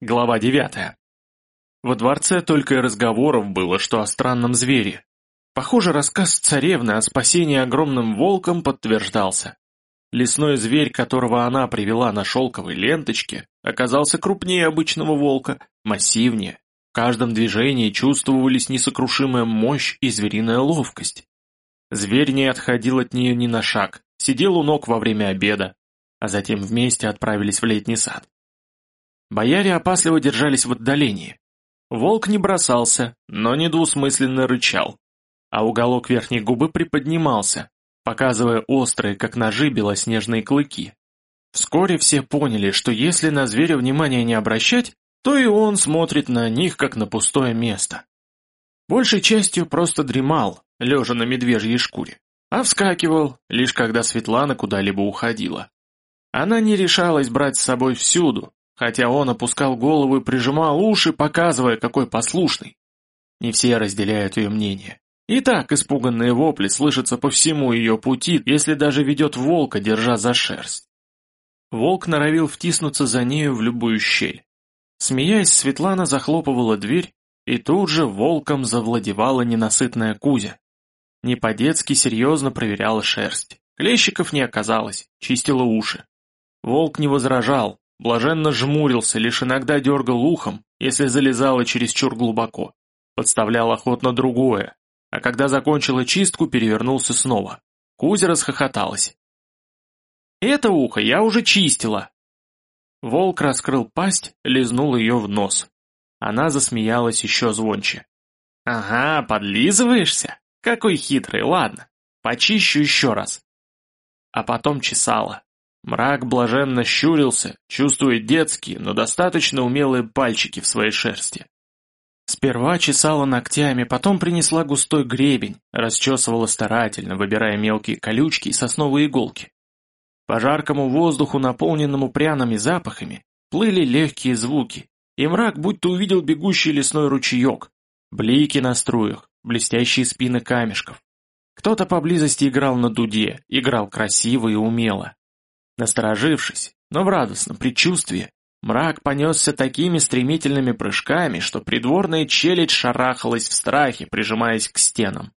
Глава 9. Во дворце только и разговоров было, что о странном звере. Похоже, рассказ царевны о спасении огромным волком подтверждался. Лесной зверь, которого она привела на шелковой ленточке, оказался крупнее обычного волка, массивнее. В каждом движении чувствовались несокрушимая мощь и звериная ловкость. Зверь не отходил от нее ни на шаг, сидел у ног во время обеда, а затем вместе отправились в летний сад. Бояре опасливо держались в отдалении. Волк не бросался, но недвусмысленно рычал, а уголок верхней губы приподнимался, показывая острые, как ножи, белоснежные клыки. Вскоре все поняли, что если на зверя внимания не обращать, то и он смотрит на них, как на пустое место. Большей частью просто дремал, лежа на медвежьей шкуре, а вскакивал, лишь когда Светлана куда-либо уходила. Она не решалась брать с собой всюду, хотя он опускал голову и прижимал уши, показывая, какой послушный. Не все разделяют ее мнение. И так испуганные вопли слышатся по всему ее пути, если даже ведет волка, держа за шерсть. Волк норовил втиснуться за нею в любую щель. Смеясь, Светлана захлопывала дверь, и тут же волком завладевала ненасытная Кузя. Не по-детски серьезно проверяла шерсть. Клещиков не оказалось, чистила уши. Волк не возражал, блаженно жмурился, лишь иногда дергал ухом, если залезала чересчур глубоко. Подставлял охотно другое, а когда закончила чистку, перевернулся снова. Кузя расхохоталась. «Это ухо я уже чистила!» Волк раскрыл пасть, лизнул ее в нос. Она засмеялась еще звонче. «Ага, подлизываешься? Какой хитрый, ладно, почищу еще раз». А потом чесала. Мрак блаженно щурился, чувствуя детские, но достаточно умелые пальчики в своей шерсти. Сперва чесала ногтями, потом принесла густой гребень, расчесывала старательно, выбирая мелкие колючки и сосновые иголки. По жаркому воздуху, наполненному пряными запахами, плыли легкие звуки, и мрак будто увидел бегущий лесной ручеек, блики на струях, блестящие спины камешков. Кто-то поблизости играл на дуде, играл красиво и умело. Насторожившись, но в радостном предчувствии, мрак понесся такими стремительными прыжками, что придворная челядь шарахалась в страхе, прижимаясь к стенам.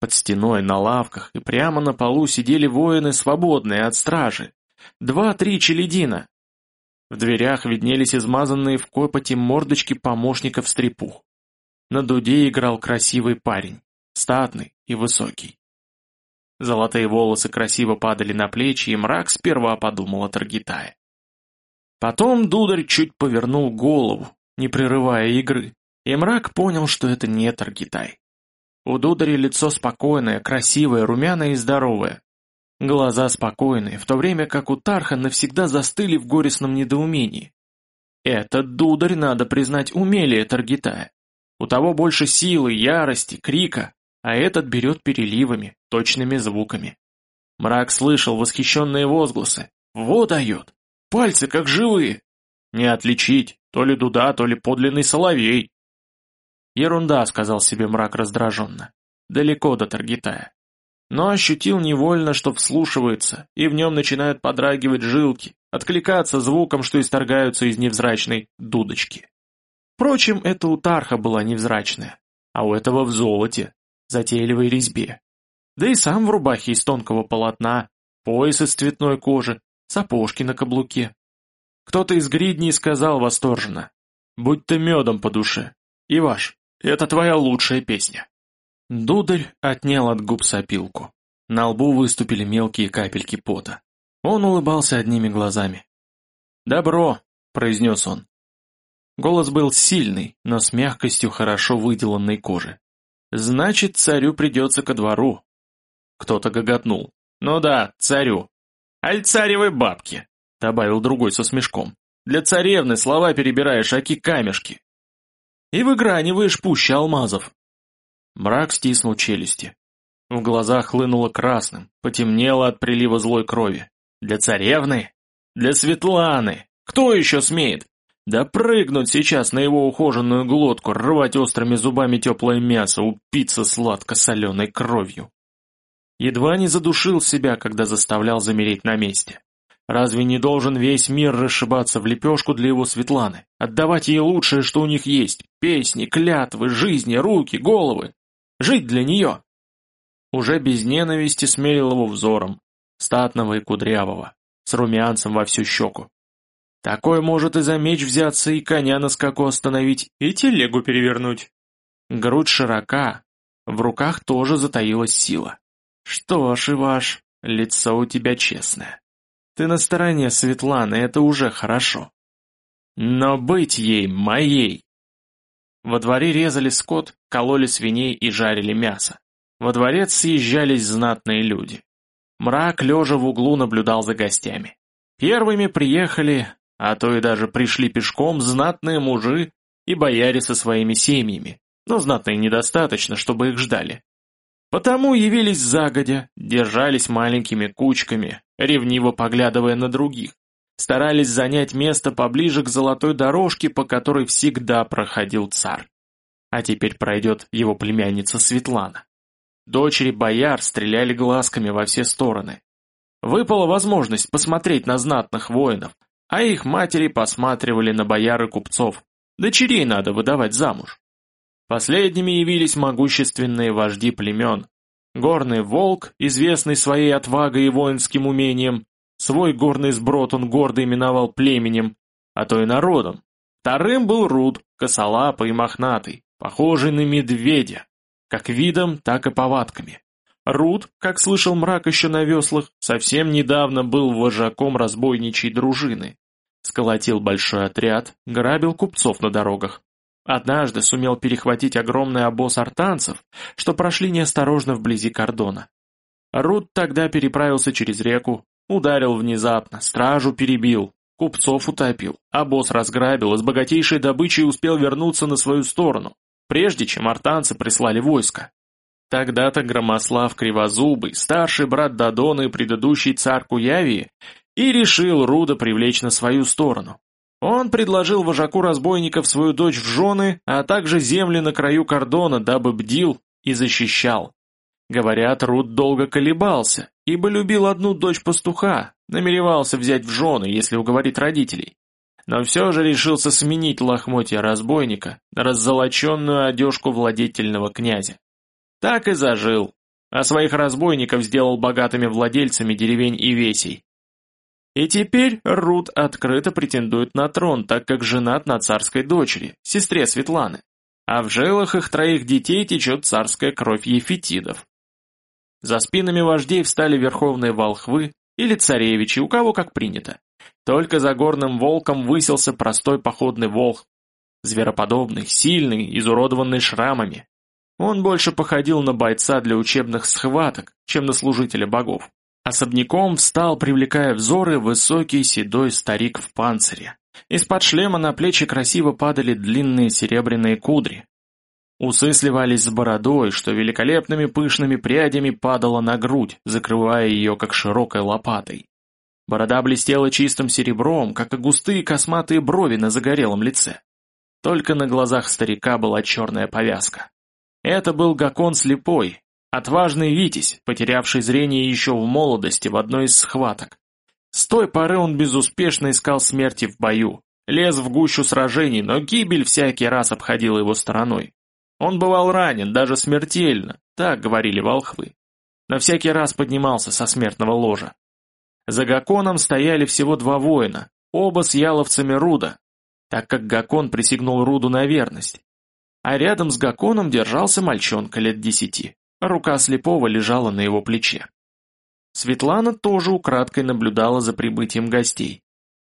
Под стеной, на лавках и прямо на полу сидели воины, свободные от стражи. Два-три челядина. В дверях виднелись измазанные в копоти мордочки помощников стрепух. На дуде играл красивый парень, статный и высокий. Золотые волосы красиво падали на плечи, и мрак сперва подумал о Таргитае. Потом Дударь чуть повернул голову, не прерывая игры, и мрак понял, что это не Таргитай. У Дудари лицо спокойное, красивое, румяное и здоровое. Глаза спокойные, в то время как у Тарха навсегда застыли в горестном недоумении. Этот Дударь, надо признать, умелее Таргитая. У того больше силы, ярости, крика, а этот берет переливами, точными звуками. Мрак слышал восхищенные возгласы. «Во дает! Пальцы как живые! Не отличить, то ли дуда, то ли подлинный соловей!» «Ерунда», — сказал себе мрак раздраженно. «Далеко до Таргитая». Но ощутил невольно, что вслушивается, и в нем начинают подрагивать жилки, откликаться звуком, что исторгаются из невзрачной дудочки. Впрочем, это у Тарха была невзрачная, а у этого в золоте, затейливой резьбе. Да и сам в рубахе из тонкого полотна, пояс из цветной кожи, сапожки на каблуке. Кто-то из гридней сказал восторженно, «Будь ты медом по душе. Иваш, это твоя лучшая песня». Дударь отнял от губ сопилку. На лбу выступили мелкие капельки пота. Он улыбался одними глазами. «Добро», — произнес он. Голос был сильный, но с мягкостью хорошо выделанной кожи. Значит, царю придется ко двору. Кто-то гоготнул. Ну да, царю. Аль царевой бабки, добавил другой со смешком. Для царевны слова перебираешь, аки камешки. И выграниваешь пуще алмазов. Мрак стиснул челюсти. В глазах хлынуло красным, потемнело от прилива злой крови. Для царевны? Для Светланы? Кто еще смеет? Да прыгнуть сейчас на его ухоженную глотку, рвать острыми зубами теплое мясо, упиться сладко-соленой кровью. Едва не задушил себя, когда заставлял замереть на месте. Разве не должен весь мир расшибаться в лепешку для его Светланы, отдавать ей лучшее, что у них есть, песни, клятвы, жизни, руки, головы? Жить для нее? Уже без ненависти смерил его взором, статного и кудрявого, с румянцем во всю щеку. Такой может и за меч взяться, и коня на скаку остановить, и телегу перевернуть. Грудь широка, в руках тоже затаилась сила. Что ж, Иваш, лицо у тебя честное. Ты на стороне Светланы, это уже хорошо. Но быть ей моей. Во дворе резали скот, кололи свиней и жарили мясо. Во дворец съезжались знатные люди. Мрак, лежа в углу, наблюдал за гостями. Первыми приехали, а то и даже пришли пешком, знатные мужи и бояре со своими семьями, но знатные недостаточно, чтобы их ждали. Потому явились загодя, держались маленькими кучками, ревниво поглядывая на других, старались занять место поближе к золотой дорожке, по которой всегда проходил царь. А теперь пройдет его племянница Светлана. Дочери бояр стреляли глазками во все стороны. Выпала возможность посмотреть на знатных воинов, а их матери посматривали на бояр и купцов. Дочерей надо выдавать замуж. Последними явились могущественные вожди племен. Горный волк, известный своей отвагой и воинским умением, свой горный сброд он гордо именовал племенем, а то и народом. Вторым был Руд, косолапый и мохнатый, похожий на медведя, как видом, так и повадками. Руд, как слышал мрак еще на веслах, совсем недавно был вожаком разбойничьей дружины. Сколотил большой отряд, грабил купцов на дорогах. Однажды сумел перехватить огромный обоз артанцев, что прошли неосторожно вблизи кордона. Рут тогда переправился через реку, ударил внезапно, стражу перебил, купцов утопил, обоз разграбил и с богатейшей добычей успел вернуться на свою сторону, прежде чем артанцы прислали войско. Тогда-то Громослав Кривозубый, старший брат Дадона и предыдущий царь Куявии, и решил Руда привлечь на свою сторону, он предложил вожаку разбойников свою дочь в жены, а также земли на краю кордона, дабы бдил и защищал. Говорят, Руд долго колебался, ибо любил одну дочь пастуха, намеревался взять в жены, если уговорит родителей. Но все же решился сменить лохмотья разбойника на раззолоченную одежку владетельного князя. Так и зажил, а своих разбойников сделал богатыми владельцами деревень и весей. И теперь Рут открыто претендует на трон, так как женат на царской дочери, сестре Светланы. А в жилах их троих детей течет царская кровь ефетидов. За спинами вождей встали верховные волхвы или царевичи, у кого как принято. Только за горным волком высился простой походный волх, звероподобный, сильный, изуродованный шрамами. Он больше походил на бойца для учебных схваток, чем на служителя богов. Особняком встал, привлекая взоры, высокий седой старик в панцире. Из-под шлема на плечи красиво падали длинные серебряные кудри. Усы сливались с бородой, что великолепными пышными прядями падала на грудь, закрывая ее как широкой лопатой. Борода блестела чистым серебром, как и густые косматые брови на загорелом лице. Только на глазах старика была черная повязка. Это был Гакон слепой, Отважный Витязь, потерявший зрение еще в молодости в одной из схваток. С той поры он безуспешно искал смерти в бою, лез в гущу сражений, но гибель всякий раз обходила его стороной. Он бывал ранен, даже смертельно, так говорили волхвы. Но всякий раз поднимался со смертного ложа. За Гаконом стояли всего два воина, оба с яловцами Руда, так как Гакон присягнул Руду на верность. А рядом с Гаконом держался мальчонка лет десяти. Рука слепого лежала на его плече. Светлана тоже украдкой наблюдала за прибытием гостей.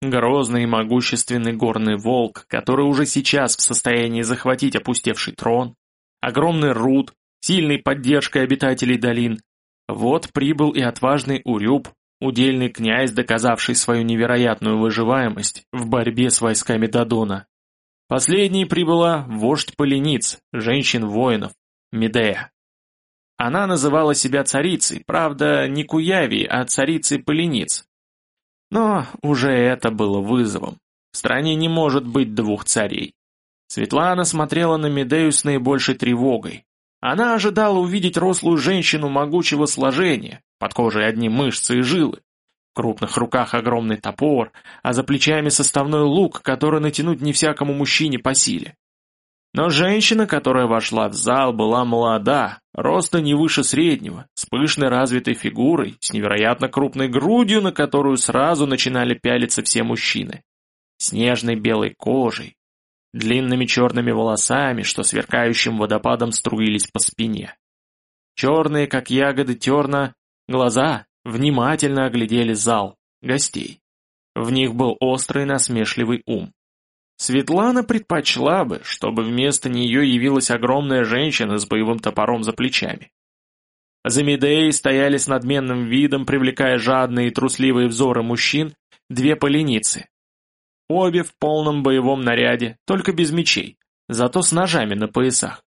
Грозный и могущественный горный волк, который уже сейчас в состоянии захватить опустевший трон, огромный руд, сильной поддержкой обитателей долин. Вот прибыл и отважный Урюб, удельный князь, доказавший свою невероятную выживаемость в борьбе с войсками Дадона. Последней прибыла вождь полениц, женщин-воинов, Медея. Она называла себя царицей, правда, не Куяви, а царицей Полениц. Но уже это было вызовом. В стране не может быть двух царей. Светлана смотрела на Медею с наибольшей тревогой. Она ожидала увидеть рослую женщину могучего сложения, под кожей одни мышцы и жилы. В крупных руках огромный топор, а за плечами составной лук, который натянуть не всякому мужчине по силе. Но женщина, которая вошла в зал, была молода, роста не выше среднего, с пышной развитой фигурой, с невероятно крупной грудью, на которую сразу начинали пялиться все мужчины, с нежной белой кожей, длинными черными волосами, что сверкающим водопадом струились по спине. Черные, как ягоды терна, глаза внимательно оглядели зал, гостей. В них был острый насмешливый ум. Светлана предпочла бы, чтобы вместо нее явилась огромная женщина с боевым топором за плечами. За Медеей стояли с надменным видом, привлекая жадные и трусливые взоры мужчин, две поленицы. Обе в полном боевом наряде, только без мечей, зато с ножами на поясах.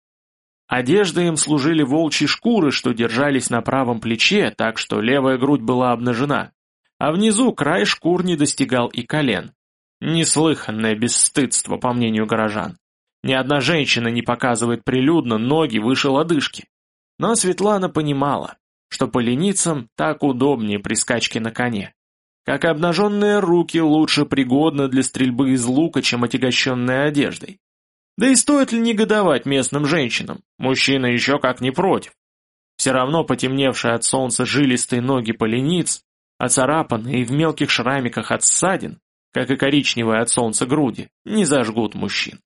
Одежда им служили волчьи шкуры, что держались на правом плече, так что левая грудь была обнажена, а внизу край шкур не достигал и колен. Неслыханное бесстыдство, по мнению горожан. Ни одна женщина не показывает прилюдно ноги выше лодыжки. Но Светлана понимала, что поленицам так удобнее при скачке на коне. Как и обнаженные руки лучше пригодны для стрельбы из лука, чем отягощенные одеждой. Да и стоит ли негодовать местным женщинам? Мужчина еще как не против. Все равно потемневшие от солнца жилистые ноги полениц, оцарапанные и в мелких шрамиках от ссадин, как и коричневые от солнца груди, не зажгут мужчин.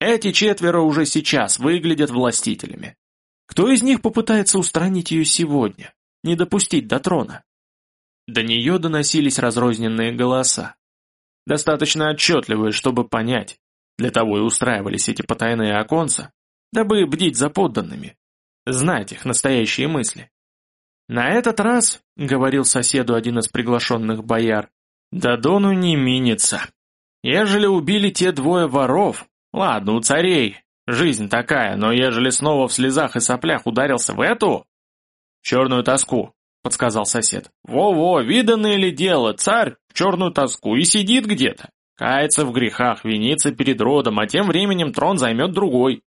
Эти четверо уже сейчас выглядят властителями. Кто из них попытается устранить ее сегодня, не допустить до трона? До нее доносились разрозненные голоса. Достаточно отчетливые, чтобы понять. Для того и устраивались эти потайные оконца, дабы бдить за подданными, знать их настоящие мысли. На этот раз, говорил соседу один из приглашенных бояр, да Дону не минится. Ежели убили те двое воров, ладно, у царей, жизнь такая, но ежели снова в слезах и соплях ударился в эту... Черную тоску, подсказал сосед. Во-во, виданное ли дело, царь в черную тоску и сидит где-то. Кается в грехах, винится перед родом, а тем временем трон займет другой.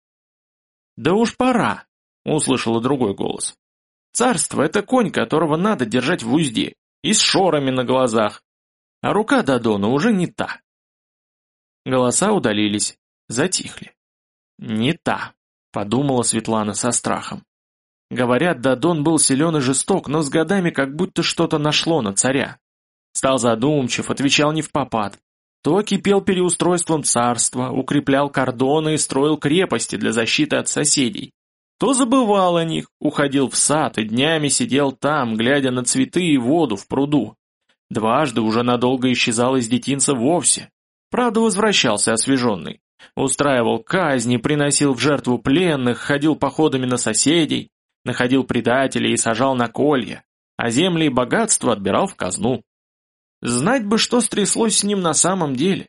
Да уж пора, услышала другой голос. Царство — это конь, которого надо держать в узде, и с шорами на глазах, а рука Дадона уже не та. Голоса удалились, затихли. «Не та», — подумала Светлана со страхом. Говорят, Дадон был силен и жесток, но с годами как будто что-то нашло на царя. Стал задумчив, отвечал не в попад. То кипел переустройством царства, укреплял кордоны и строил крепости для защиты от соседей. То забывал о них, уходил в сад и днями сидел там, глядя на цветы и воду в пруду. Дважды уже надолго исчезал из детинца вовсе. Правда, возвращался освеженный. Устраивал казни, приносил в жертву пленных, ходил походами на соседей, находил предателей и сажал на колья, а земли и богатства отбирал в казну. Знать бы, что стряслось с ним на самом деле.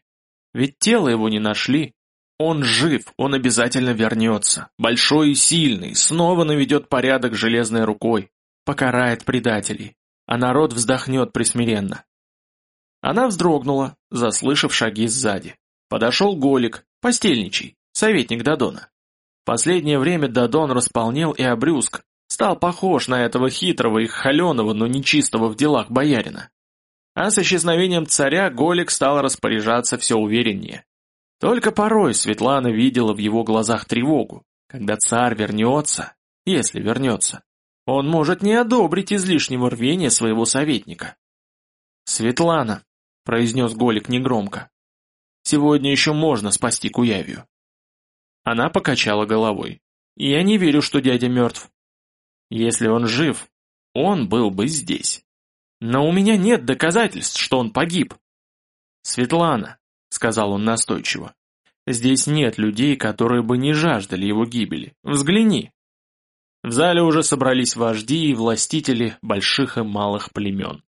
Ведь тело его не нашли. Он жив, он обязательно вернется, большой и сильный, снова наведет порядок железной рукой, покарает предателей, а народ вздохнет присмиренно. Она вздрогнула, заслышав шаги сзади. Подошел Голик, постельничий, советник Дадона. Последнее время Дадон располнел и обрюзг, стал похож на этого хитрого и холеного, но нечистого в делах боярина. А с исчезновением царя Голик стал распоряжаться все увереннее. Только порой Светлана видела в его глазах тревогу, когда царь вернется, если вернется. Он может не одобрить излишнего рвения своего советника. «Светлана», — произнес Голик негромко, — «сегодня еще можно спасти Куявию». Она покачала головой. «Я не верю, что дядя мертв. Если он жив, он был бы здесь. Но у меня нет доказательств, что он погиб». «Светлана», — сказал он настойчиво, — «здесь нет людей, которые бы не жаждали его гибели. Взгляни». В зале уже собрались вожди и властители больших и малых племен.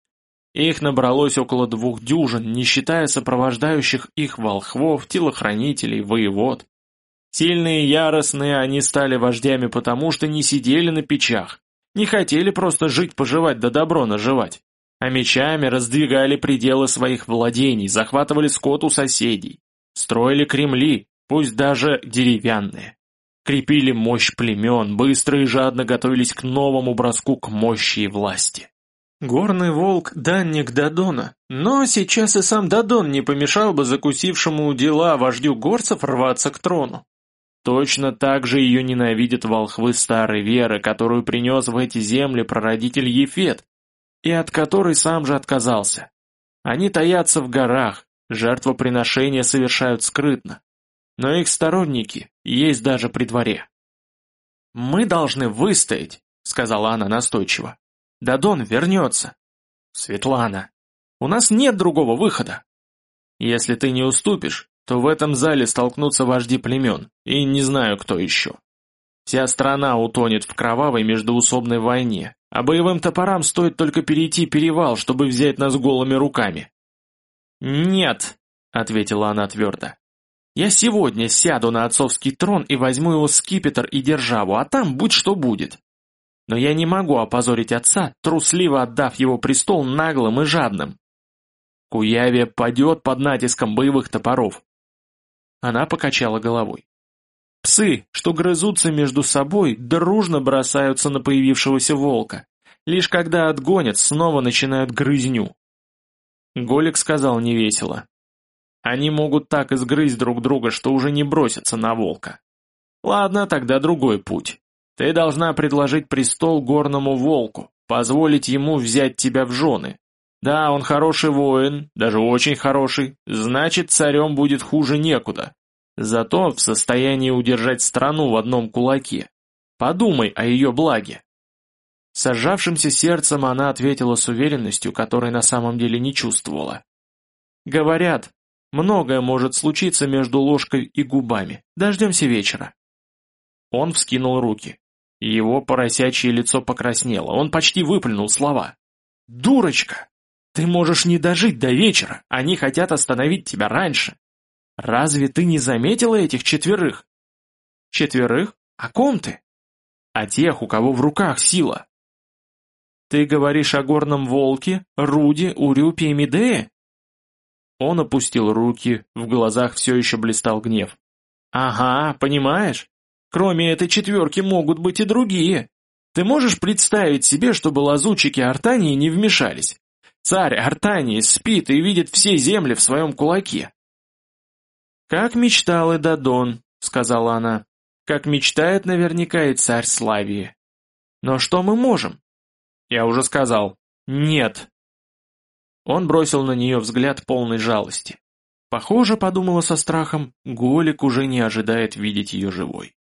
Их набралось около двух дюжин, не считая сопровождающих их волхвов, телохранителей, воевод. Сильные и яростные они стали вождями потому, что не сидели на печах, не хотели просто жить-поживать да добро наживать, а мечами раздвигали пределы своих владений, захватывали скот у соседей, строили кремли, пусть даже деревянные крепили мощь племен, быстро и жадно готовились к новому броску к мощи и власти. Горный волк – данник Дадона, но сейчас и сам Дадон не помешал бы закусившему дела вождю горцев рваться к трону. Точно так же ее ненавидят волхвы старой веры, которую принес в эти земли прародитель Ефет, и от которой сам же отказался. Они таятся в горах, жертвоприношения совершают скрытно. Но их сторонники есть даже при дворе. «Мы должны выстоять», — сказала она настойчиво. Дадон вернется. Светлана, у нас нет другого выхода. Если ты не уступишь, то в этом зале столкнутся вожди племен, и не знаю, кто еще. Вся страна утонет в кровавой междоусобной войне, а боевым топорам стоит только перейти перевал, чтобы взять нас голыми руками. «Нет», — ответила она твердо. «Я сегодня сяду на отцовский трон и возьму его скипетр и державу, а там будь что будет. Но я не могу опозорить отца, трусливо отдав его престол наглым и жадным. Куявия падет под натиском боевых топоров. Она покачала головой. Псы, что грызутся между собой, дружно бросаются на появившегося волка. Лишь когда отгонят, снова начинают грызню. Голик сказал невесело. Они могут так изгрызть друг друга, что уже не бросятся на волка. Ладно, тогда другой путь. Ты должна предложить престол горному волку, позволить ему взять тебя в жены. Да, он хороший воин, даже очень хороший, значит, царем будет хуже некуда. Зато в состоянии удержать страну в одном кулаке. Подумай о ее благе. Сожавшимся сердцем она ответила с уверенностью, которой на самом деле не чувствовала. Говорят, многое может случиться между ложкой и губами. Дождемся вечера. Он вскинул руки. Его поросячье лицо покраснело, он почти выплюнул слова. «Дурочка! Ты можешь не дожить до вечера, они хотят остановить тебя раньше. Разве ты не заметила этих четверых?» «Четверых? О ком ты?» «О тех, у кого в руках сила». «Ты говоришь о горном волке, Руде, Урюпе и Медее?» Он опустил руки, в глазах все еще блистал гнев. «Ага, понимаешь? Кроме этой четверки могут быть и другие. Ты можешь представить себе, чтобы лазутчики Артании не вмешались? Царь Артании спит и видит все земли в своем кулаке. «Как мечтал и Дадон», — сказала она, — «как мечтает наверняка и царь Славии. Но что мы можем?» Я уже сказал «нет». Он бросил на нее взгляд полной жалости. Похоже, подумала со страхом, Голик уже не ожидает видеть ее живой.